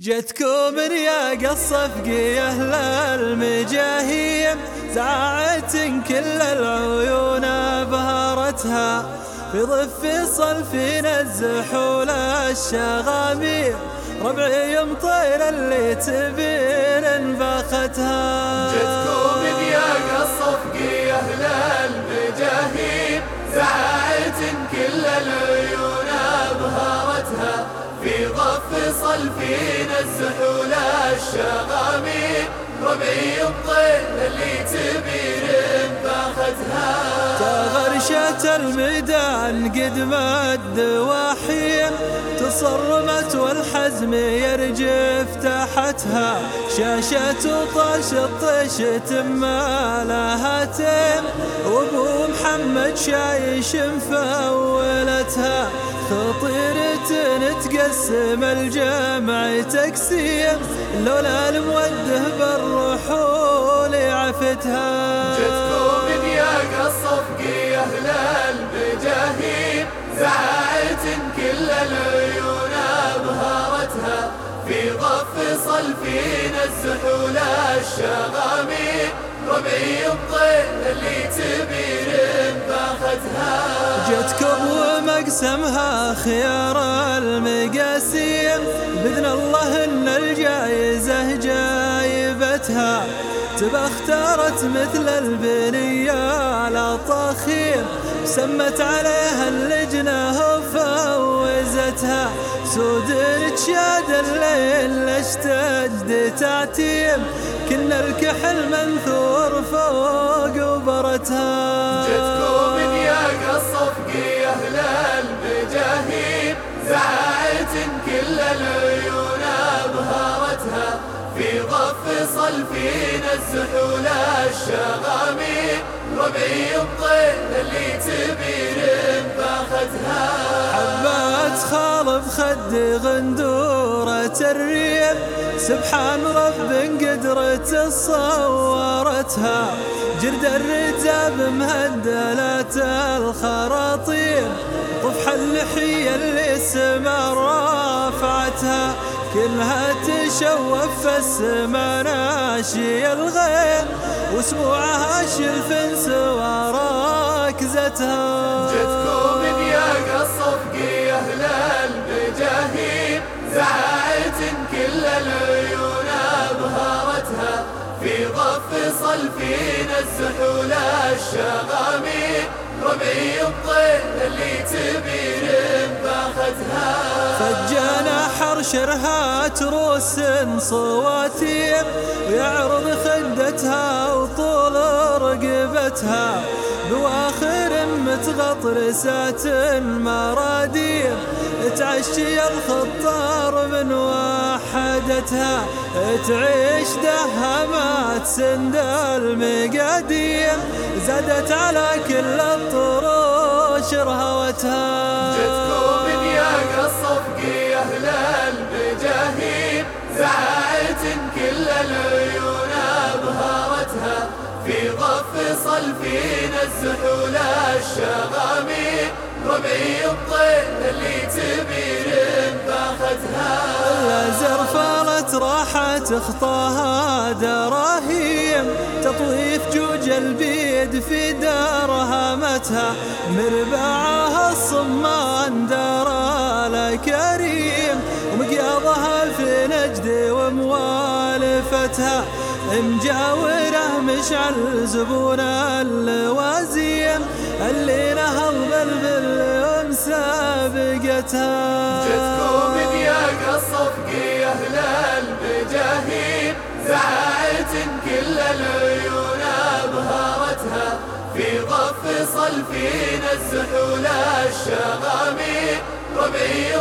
جتكم يا أهل المجاهيم زاعت كل العيون أبهرتها. في ضف صلفين الزحول الشغامير ربعي يمطير اللي تبين انفختها جتكم يا قصفقي أهل ضف صلفين الزحول الشغامين ربعي الطير اللي تبين باختها تغرشت الميدان قد مد وحيم تصرمت والحزم يرجف تحتها شاشة وطش الطش ما لها تم وأبو محمد شايش مفولتها. خطيرة تقسم الجمع تقسيم. لولا الموده بالرحول عفتها. جتكم يا قصفقي أهل البجاهيم زعت كل العيون أبهرتها. في ضف صلفين الزحول الشغامين ربعي الطير اللي تبين باختها جتكم ومقسمها خيار المقاسيم بإذن الله إن الجايزة جايبتها. تبى اختارت مثل البنية الأطاخير سمت عليها اللجنة وفوزتها. سود تشاد الليل اشتد تعتيم. كنا الكحل منثور فوق وبرتها. ضف صلفين الزحول الشغامين ربعي الطير اللي تبين باختها حبات خالف خد غندورة الريم سبحان رب قدرة صورتها جرد الرجاب مهدلات الخراطيم. طفح اللحية اللي السما رافعتها. كلها تشوف في السما ناشي الغيم واسبوعها شلف سوى راكزتها جتكم يا قصفقي أهل البجاهيم زعت كل العيون أبهرتها في ضف صلفين الزحول الشغامين ربعي الطير اللي تبين باختها حرشرها تروس صواتيم ويعرض خدتها وطول رقبتها. بواخر متغطرسات المراديم تعشي الخطار من وحدتها. تعيش دهمات سند المقاديم زادت على كل الطروش رهوتها جتكم يا قصفقي العيون أبهرتها في ضف صلفين الزحول الشغامين ربعي الطير اللي تبين باختها فالت راحت أخطاها دراهيم تطويف جوج البيد في دارهمتها مربعها الصمان دار الكريم وموالفتها مجاورة مشعل زبون اللوازيم اللي نهض بالبل ومسابقتها جتكم يا أهل البجاهيم زعت كل العيون أبهرتها. في ضف صلفين الزحول الشغامين ربعي